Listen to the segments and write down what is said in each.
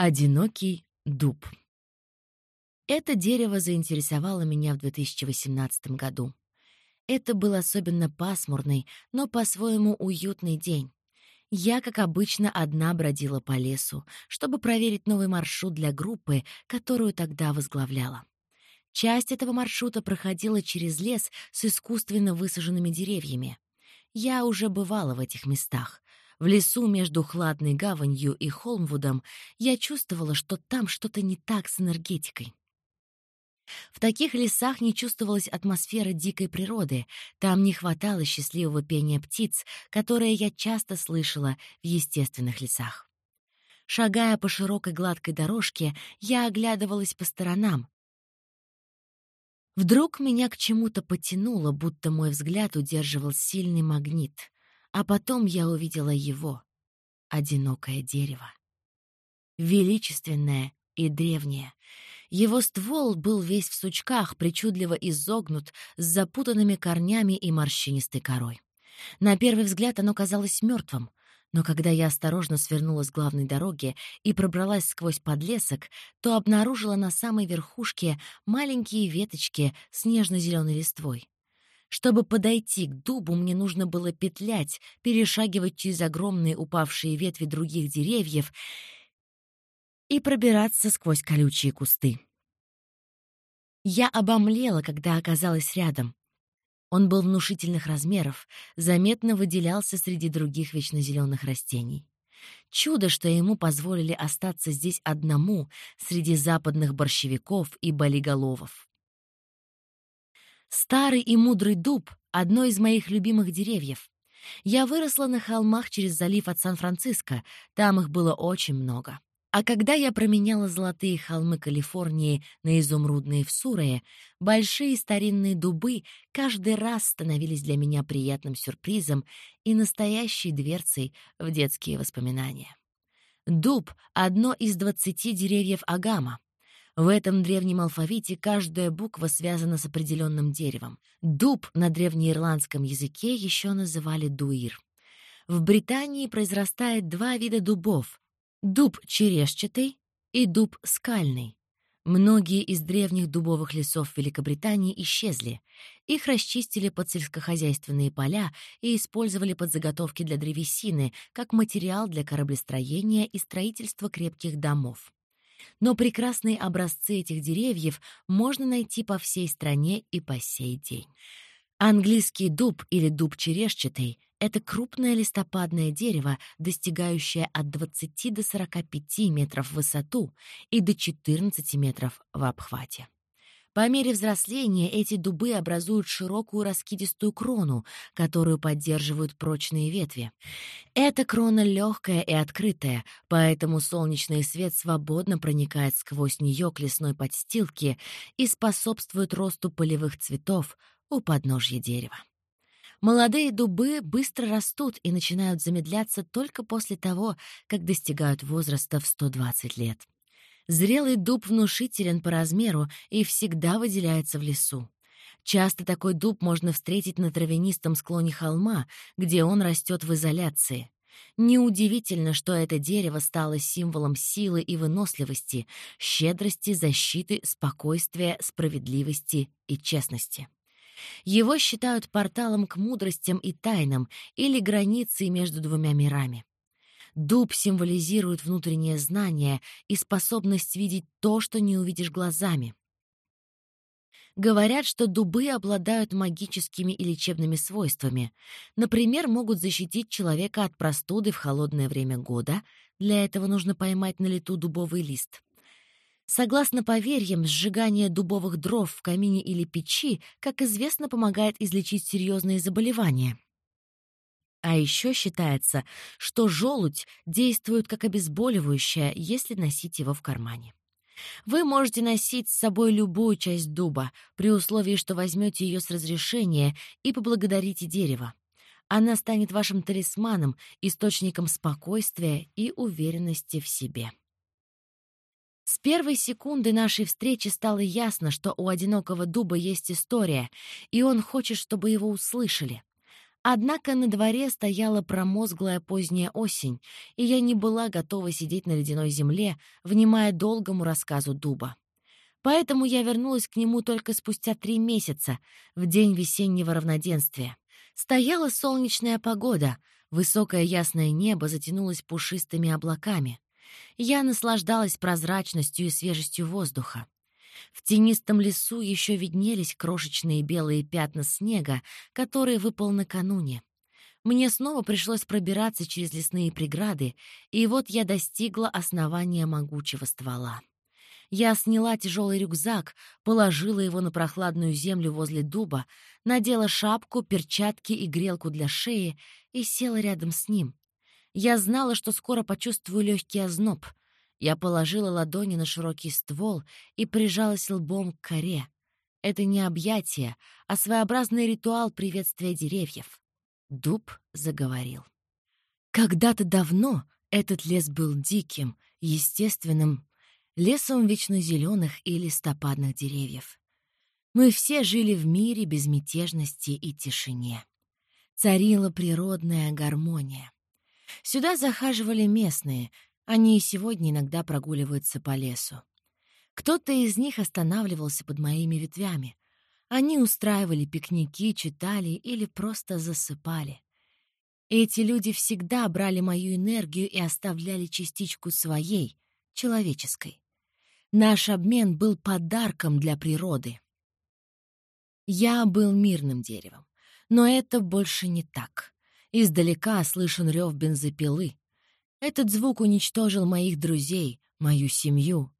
Одинокий дуб. Это дерево заинтересовало меня в 2018 году. Это был особенно пасмурный, но по-своему уютный день. Я, как обычно, одна бродила по лесу, чтобы проверить новый маршрут для группы, которую тогда возглавляла. Часть этого маршрута проходила через лес с искусственно высаженными деревьями. Я уже бывала в этих местах, в лесу между Хладной гаванью и Холмвудом я чувствовала, что там что-то не так с энергетикой. В таких лесах не чувствовалась атмосфера дикой природы, там не хватало счастливого пения птиц, которое я часто слышала в естественных лесах. Шагая по широкой гладкой дорожке, я оглядывалась по сторонам. Вдруг меня к чему-то потянуло, будто мой взгляд удерживал сильный магнит. А потом я увидела его, одинокое дерево. Величественное и древнее. Его ствол был весь в сучках, причудливо изогнут, с запутанными корнями и морщинистой корой. На первый взгляд оно казалось мертвым, но когда я осторожно свернула с главной дороги и пробралась сквозь подлесок, то обнаружила на самой верхушке маленькие веточки с нежно-зеленой листвой. Чтобы подойти к дубу, мне нужно было петлять, перешагивать через огромные упавшие ветви других деревьев и пробираться сквозь колючие кусты. Я обомлела, когда оказалась рядом. Он был внушительных размеров, заметно выделялся среди других вечнозеленых растений. Чудо, что ему позволили остаться здесь одному среди западных борщевиков и болиголовов. Старый и мудрый дуб — одно из моих любимых деревьев. Я выросла на холмах через залив от Сан-Франциско, там их было очень много. А когда я променяла золотые холмы Калифорнии на изумрудные в Сурее, большие старинные дубы каждый раз становились для меня приятным сюрпризом и настоящей дверцей в детские воспоминания. Дуб — одно из двадцати деревьев Агама. В этом древнем алфавите каждая буква связана с определенным деревом. Дуб на древнеирландском языке еще называли дуир. В Британии произрастает два вида дубов — дуб черешчатый и дуб скальный. Многие из древних дубовых лесов Великобритании исчезли. Их расчистили под сельскохозяйственные поля и использовали под заготовки для древесины, как материал для кораблестроения и строительства крепких домов но прекрасные образцы этих деревьев можно найти по всей стране и по сей день. Английский дуб или дуб черешчатый — это крупное листопадное дерево, достигающее от 20 до 45 метров в высоту и до 14 метров в обхвате. По мере взросления эти дубы образуют широкую раскидистую крону, которую поддерживают прочные ветви. Эта крона легкая и открытая, поэтому солнечный свет свободно проникает сквозь нее к лесной подстилке и способствует росту полевых цветов у подножья дерева. Молодые дубы быстро растут и начинают замедляться только после того, как достигают возраста в 120 лет. Зрелый дуб внушителен по размеру и всегда выделяется в лесу. Часто такой дуб можно встретить на травянистом склоне холма, где он растет в изоляции. Неудивительно, что это дерево стало символом силы и выносливости, щедрости, защиты, спокойствия, справедливости и честности. Его считают порталом к мудростям и тайнам или границей между двумя мирами. Дуб символизирует внутреннее знание и способность видеть то, что не увидишь глазами. Говорят, что дубы обладают магическими и лечебными свойствами. Например, могут защитить человека от простуды в холодное время года. Для этого нужно поймать на лету дубовый лист. Согласно поверьям, сжигание дубовых дров в камине или печи, как известно, помогает излечить серьезные заболевания. А еще считается, что желудь действует как обезболивающее, если носить его в кармане. Вы можете носить с собой любую часть дуба, при условии, что возьмете ее с разрешения и поблагодарите дерево. Она станет вашим талисманом, источником спокойствия и уверенности в себе. С первой секунды нашей встречи стало ясно, что у одинокого дуба есть история, и он хочет, чтобы его услышали. Однако на дворе стояла промозглая поздняя осень, и я не была готова сидеть на ледяной земле, внимая долгому рассказу дуба. Поэтому я вернулась к нему только спустя три месяца, в день весеннего равноденствия. Стояла солнечная погода, высокое ясное небо затянулось пушистыми облаками. Я наслаждалась прозрачностью и свежестью воздуха. В тенистом лесу еще виднелись крошечные белые пятна снега, которые выпал накануне. Мне снова пришлось пробираться через лесные преграды, и вот я достигла основания могучего ствола. Я сняла тяжелый рюкзак, положила его на прохладную землю возле дуба, надела шапку, перчатки и грелку для шеи и села рядом с ним. Я знала, что скоро почувствую легкий озноб. Я положила ладони на широкий ствол и прижалась лбом к коре. Это не объятие, а своеобразный ритуал приветствия деревьев. Дуб заговорил. Когда-то давно этот лес был диким, естественным, лесом вечно зеленых и листопадных деревьев. Мы все жили в мире безмятежности и тишине. Царила природная гармония. Сюда захаживали местные, они и сегодня иногда прогуливаются по лесу. Кто-то из них останавливался под моими ветвями. Они устраивали пикники, читали или просто засыпали. Эти люди всегда брали мою энергию и оставляли частичку своей, человеческой. Наш обмен был подарком для природы. Я был мирным деревом, но это больше не так. Издалека слышен рев бензопилы. Этот звук уничтожил моих друзей, мою семью.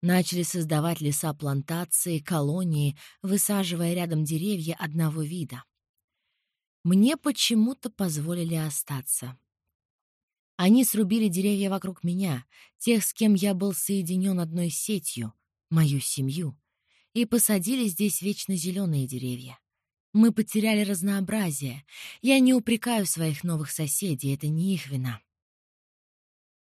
Начали создавать леса плантации, колонии, высаживая рядом деревья одного вида. Мне почему-то позволили остаться. Они срубили деревья вокруг меня, тех, с кем я был соединен одной сетью, мою семью, и посадили здесь вечно зеленые деревья. Мы потеряли разнообразие. Я не упрекаю своих новых соседей, это не их вина.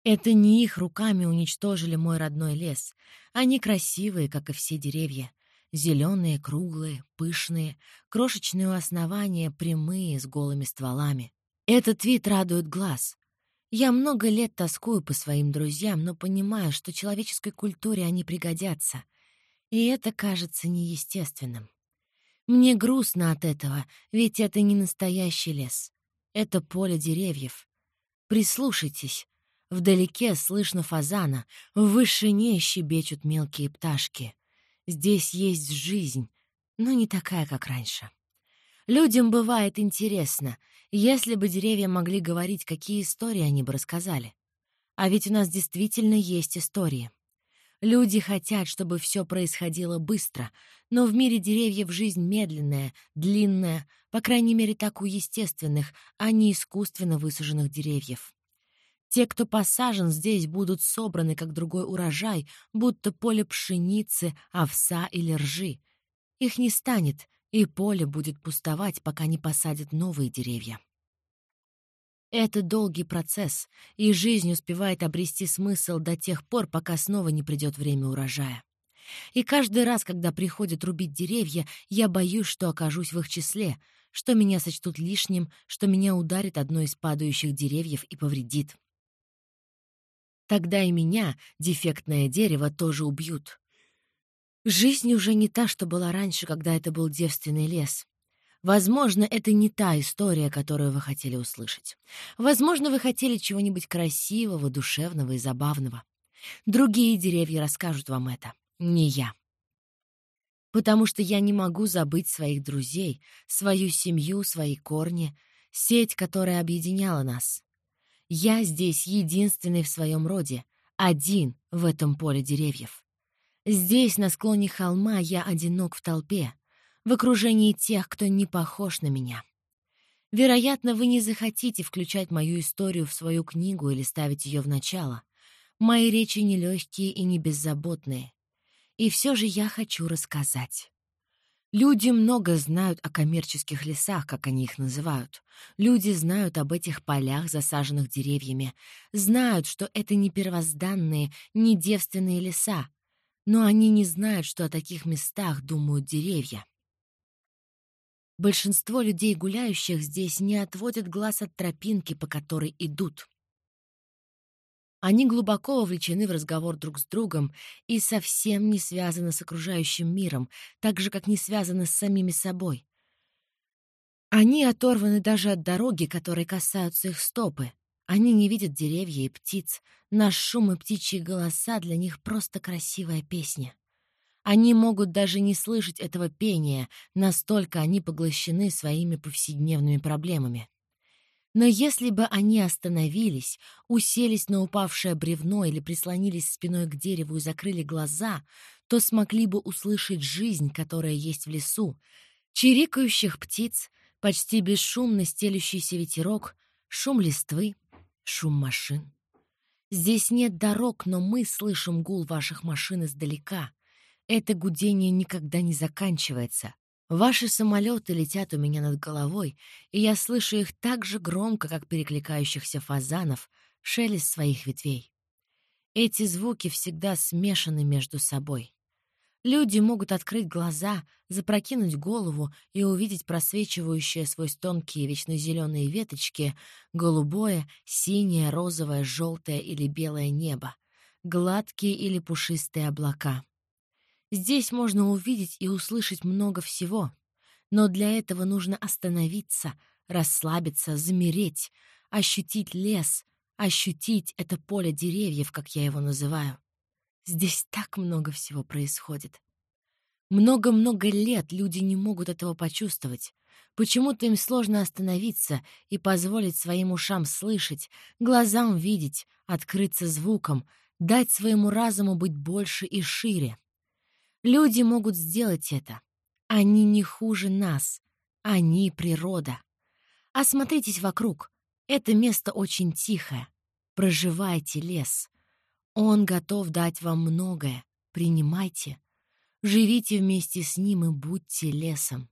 Это не их руками уничтожили мой родной лес. Они красивые, как и все деревья. Зеленые, круглые, пышные, крошечные у основания, прямые, с голыми стволами. Этот вид радует глаз. Я много лет тоскую по своим друзьям, но понимаю, что человеческой культуре они пригодятся. И это кажется неестественным. Мне грустно от этого, ведь это не настоящий лес. Это поле деревьев. Прислушайтесь. Вдалеке слышно фазана, в вышине щебечут мелкие пташки. Здесь есть жизнь, но не такая, как раньше. Людям бывает интересно. Если бы деревья могли говорить, какие истории они бы рассказали. А ведь у нас действительно есть истории. Люди хотят, чтобы все происходило быстро, но в мире деревьев жизнь медленная, длинная, по крайней мере, так у естественных, а не искусственно высаженных деревьев. Те, кто посажен здесь, будут собраны, как другой урожай, будто поле пшеницы, овса или ржи. Их не станет, и поле будет пустовать, пока не посадят новые деревья. Это долгий процесс, и жизнь успевает обрести смысл до тех пор, пока снова не придет время урожая. И каждый раз, когда приходят рубить деревья, я боюсь, что окажусь в их числе, что меня сочтут лишним, что меня ударит одно из падающих деревьев и повредит. Тогда и меня, дефектное дерево, тоже убьют. Жизнь уже не та, что была раньше, когда это был девственный лес. Возможно, это не та история, которую вы хотели услышать. Возможно, вы хотели чего-нибудь красивого, душевного и забавного. Другие деревья расскажут вам это, не я. Потому что я не могу забыть своих друзей, свою семью, свои корни, сеть, которая объединяла нас. Я здесь единственный в своем роде, один в этом поле деревьев. Здесь, на склоне холма, я одинок в толпе, в окружении тех, кто не похож на меня. Вероятно, вы не захотите включать мою историю в свою книгу или ставить ее в начало. Мои речи нелегкие и не беззаботные. И все же я хочу рассказать. Люди много знают о коммерческих лесах, как они их называют. Люди знают об этих полях, засаженных деревьями, знают, что это не первозданные, не девственные леса, но они не знают, что о таких местах думают деревья. Большинство людей, гуляющих здесь, не отводят глаз от тропинки, по которой идут. Они глубоко вовлечены в разговор друг с другом и совсем не связаны с окружающим миром, так же, как не связаны с самими собой. Они оторваны даже от дороги, которой касаются их стопы. Они не видят деревья и птиц. Наш шум и птичьи голоса для них просто красивая песня. Они могут даже не слышать этого пения, настолько они поглощены своими повседневными проблемами. Но если бы они остановились, уселись на упавшее бревно или прислонились спиной к дереву и закрыли глаза, то смогли бы услышать жизнь, которая есть в лесу, чирикающих птиц, почти бесшумно стелющийся ветерок, шум листвы, шум машин. Здесь нет дорог, но мы слышим гул ваших машин издалека, это гудение никогда не заканчивается. Ваши самолеты летят у меня над головой, и я слышу их так же громко, как перекликающихся фазанов, шелест своих ветвей. Эти звуки всегда смешаны между собой. Люди могут открыть глаза, запрокинуть голову и увидеть просвечивающие сквозь тонкие вечно зеленые веточки голубое, синее, розовое, желтое или белое небо, гладкие или пушистые облака. Здесь можно увидеть и услышать много всего. Но для этого нужно остановиться, расслабиться, замереть, ощутить лес, ощутить это поле деревьев, как я его называю. Здесь так много всего происходит. Много-много лет люди не могут этого почувствовать. Почему-то им сложно остановиться и позволить своим ушам слышать, глазам видеть, открыться звуком, дать своему разуму быть больше и шире. Люди могут сделать это. Они не хуже нас. Они — природа. Осмотритесь вокруг. Это место очень тихое. Проживайте лес. Он готов дать вам многое. Принимайте. Живите вместе с ним и будьте лесом.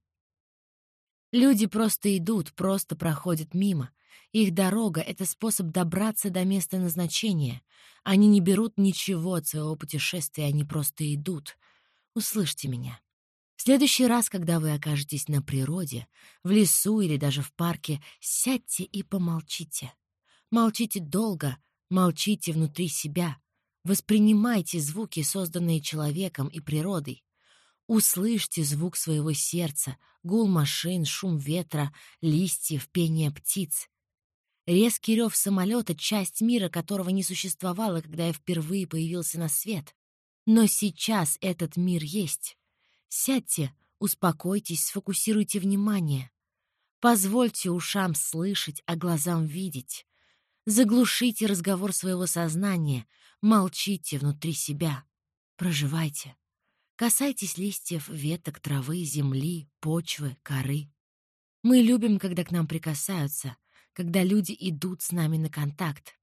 Люди просто идут, просто проходят мимо. Их дорога — это способ добраться до места назначения. Они не берут ничего от своего путешествия, они просто идут — Услышьте меня. В следующий раз, когда вы окажетесь на природе, в лесу или даже в парке, сядьте и помолчите. Молчите долго, молчите внутри себя. Воспринимайте звуки, созданные человеком и природой. Услышьте звук своего сердца, гул машин, шум ветра, листьев, пение птиц. Резкий рев самолета — часть мира, которого не существовало, когда я впервые появился на свет. Но сейчас этот мир есть. Сядьте, успокойтесь, сфокусируйте внимание. Позвольте ушам слышать, а глазам видеть. Заглушите разговор своего сознания, молчите внутри себя. Проживайте. Касайтесь листьев, веток, травы, земли, почвы, коры. Мы любим, когда к нам прикасаются, когда люди идут с нами на контакт.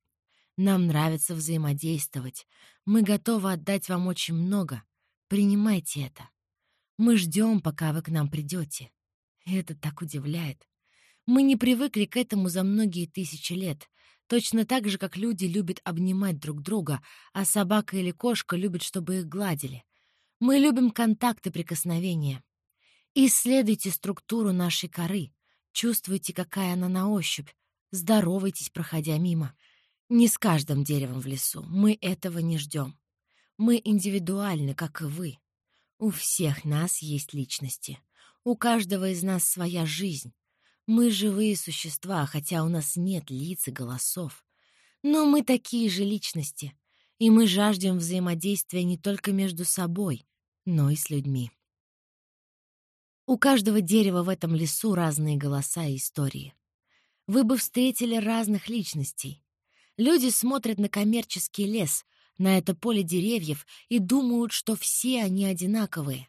Нам нравится взаимодействовать. Мы готовы отдать вам очень много. Принимайте это. Мы ждем, пока вы к нам придете. Это так удивляет. Мы не привыкли к этому за многие тысячи лет. Точно так же, как люди любят обнимать друг друга, а собака или кошка любят, чтобы их гладили. Мы любим контакт и прикосновения. Исследуйте структуру нашей коры. Чувствуйте, какая она на ощупь. Здоровайтесь, проходя мимо. Не с каждым деревом в лесу. Мы этого не ждем. Мы индивидуальны, как и вы. У всех нас есть личности. У каждого из нас своя жизнь. Мы живые существа, хотя у нас нет лиц и голосов. Но мы такие же личности. И мы жаждем взаимодействия не только между собой, но и с людьми. У каждого дерева в этом лесу разные голоса и истории. Вы бы встретили разных личностей, Люди смотрят на коммерческий лес, на это поле деревьев и думают, что все они одинаковые.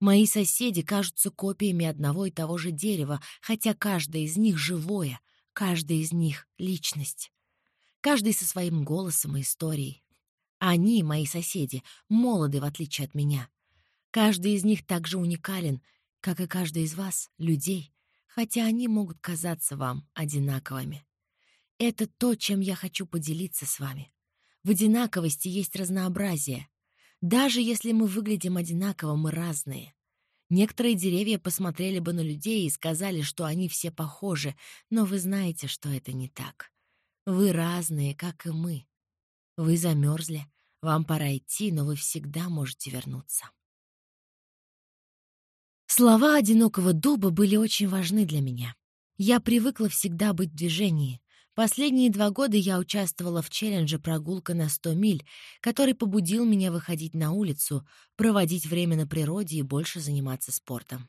Мои соседи кажутся копиями одного и того же дерева, хотя каждое из них живое, каждый из них — личность. Каждый со своим голосом и историей. Они, мои соседи, молоды, в отличие от меня. Каждый из них так же уникален, как и каждый из вас, людей, хотя они могут казаться вам одинаковыми. Это то, чем я хочу поделиться с вами. В одинаковости есть разнообразие. Даже если мы выглядим одинаково, мы разные. Некоторые деревья посмотрели бы на людей и сказали, что они все похожи, но вы знаете, что это не так. Вы разные, как и мы. Вы замерзли, вам пора идти, но вы всегда можете вернуться. Слова одинокого дуба были очень важны для меня. Я привыкла всегда быть в движении. Последние два года я участвовала в челлендже «Прогулка на 100 миль», который побудил меня выходить на улицу, проводить время на природе и больше заниматься спортом.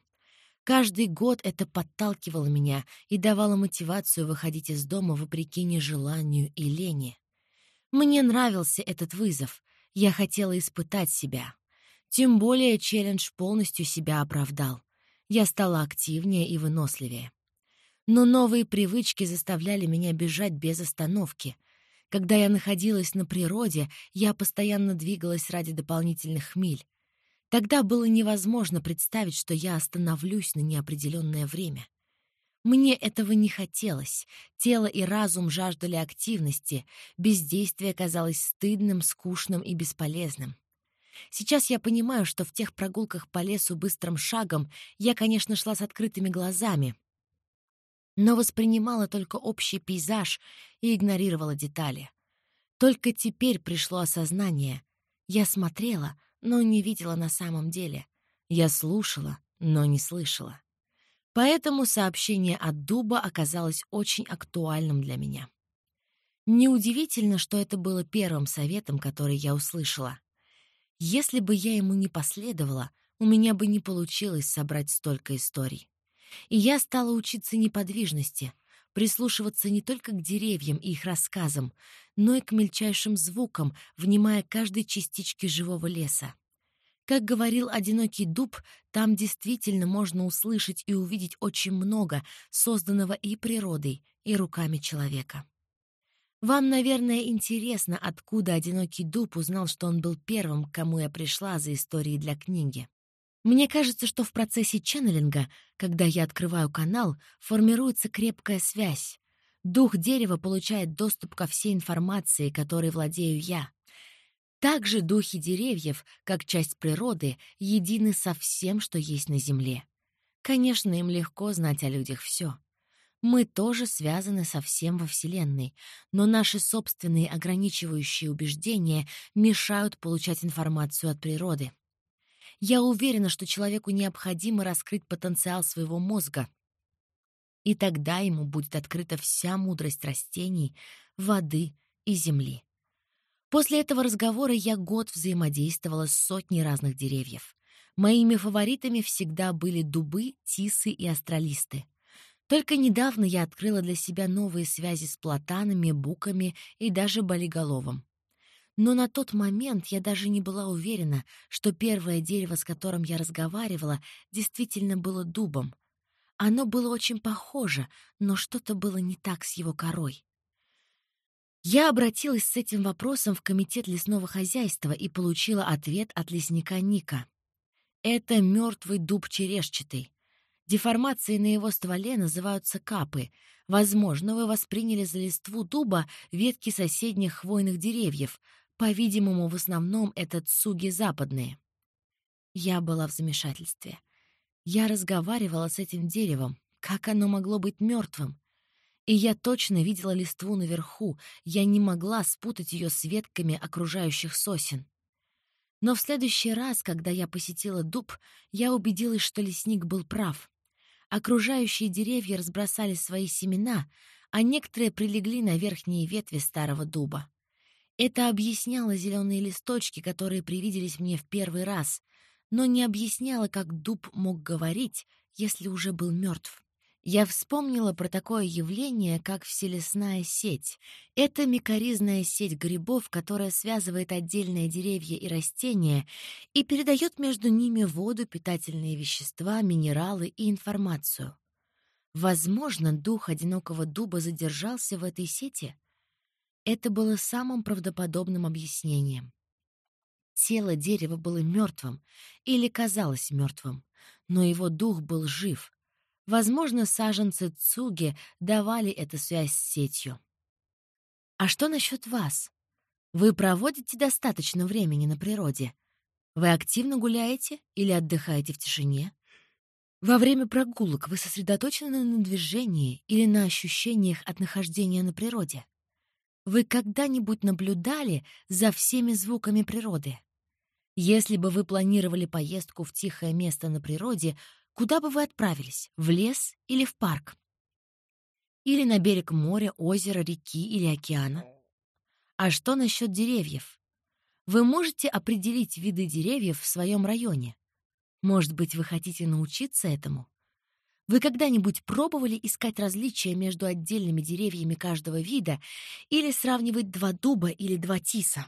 Каждый год это подталкивало меня и давало мотивацию выходить из дома вопреки нежеланию и лени. Мне нравился этот вызов. Я хотела испытать себя. Тем более челлендж полностью себя оправдал. Я стала активнее и выносливее. Но новые привычки заставляли меня бежать без остановки. Когда я находилась на природе, я постоянно двигалась ради дополнительных миль. Тогда было невозможно представить, что я остановлюсь на неопределенное время. Мне этого не хотелось. Тело и разум жаждали активности. Бездействие казалось стыдным, скучным и бесполезным. Сейчас я понимаю, что в тех прогулках по лесу быстрым шагом я, конечно, шла с открытыми глазами, но воспринимала только общий пейзаж и игнорировала детали. Только теперь пришло осознание. Я смотрела, но не видела на самом деле. Я слушала, но не слышала. Поэтому сообщение от дуба оказалось очень актуальным для меня. Неудивительно, что это было первым советом, который я услышала. Если бы я ему не последовала, у меня бы не получилось собрать столько историй. И я стала учиться неподвижности, прислушиваться не только к деревьям и их рассказам, но и к мельчайшим звукам, внимая каждой частичке живого леса. Как говорил одинокий дуб, там действительно можно услышать и увидеть очень много, созданного и природой, и руками человека. Вам, наверное, интересно, откуда одинокий дуб узнал, что он был первым, к кому я пришла за историей для книги. Мне кажется, что в процессе ченнелинга, когда я открываю канал, формируется крепкая связь. Дух дерева получает доступ ко всей информации, которой владею я. Также духи деревьев, как часть природы, едины со всем, что есть на Земле. Конечно, им легко знать о людях все. Мы тоже связаны со всем во Вселенной, но наши собственные ограничивающие убеждения мешают получать информацию от природы. Я уверена, что человеку необходимо раскрыть потенциал своего мозга, и тогда ему будет открыта вся мудрость растений, воды и земли. После этого разговора я год взаимодействовала с сотней разных деревьев. Моими фаворитами всегда были дубы, тисы и астралисты. Только недавно я открыла для себя новые связи с платанами, буками и даже болиголовом. Но на тот момент я даже не была уверена, что первое дерево, с которым я разговаривала, действительно было дубом. Оно было очень похоже, но что-то было не так с его корой. Я обратилась с этим вопросом в Комитет лесного хозяйства и получила ответ от лесника Ника. Это мертвый дуб черешчатый. Деформации на его стволе называются капы. Возможно, вы восприняли за листву дуба ветки соседних хвойных деревьев. По-видимому, в основном это цуги западные. Я была в замешательстве. Я разговаривала с этим деревом. Как оно могло быть мертвым? И я точно видела листву наверху. Я не могла спутать ее с ветками окружающих сосен. Но в следующий раз, когда я посетила дуб, я убедилась, что лесник был прав. Окружающие деревья разбросали свои семена, а некоторые прилегли на верхние ветви старого дуба. Это объясняло зеленые листочки, которые привиделись мне в первый раз, но не объясняло, как дуб мог говорить, если уже был мертв. Я вспомнила про такое явление, как вселесная сеть. Это микоризная сеть грибов, которая связывает отдельные деревья и растения и передает между ними воду, питательные вещества, минералы и информацию. Возможно, дух одинокого дуба задержался в этой сети? Это было самым правдоподобным объяснением. Тело дерева было мертвым или казалось мертвым, но его дух был жив, Возможно, саженцы Цуги давали эту связь с сетью. А что насчет вас? Вы проводите достаточно времени на природе? Вы активно гуляете или отдыхаете в тишине? Во время прогулок вы сосредоточены на движении или на ощущениях от нахождения на природе? Вы когда-нибудь наблюдали за всеми звуками природы? Если бы вы планировали поездку в тихое место на природе, куда бы вы отправились? В лес или в парк? Или на берег моря, озера, реки или океана? А что насчет деревьев? Вы можете определить виды деревьев в своем районе? Может быть, вы хотите научиться этому? Вы когда-нибудь пробовали искать различия между отдельными деревьями каждого вида или сравнивать два дуба или два тиса?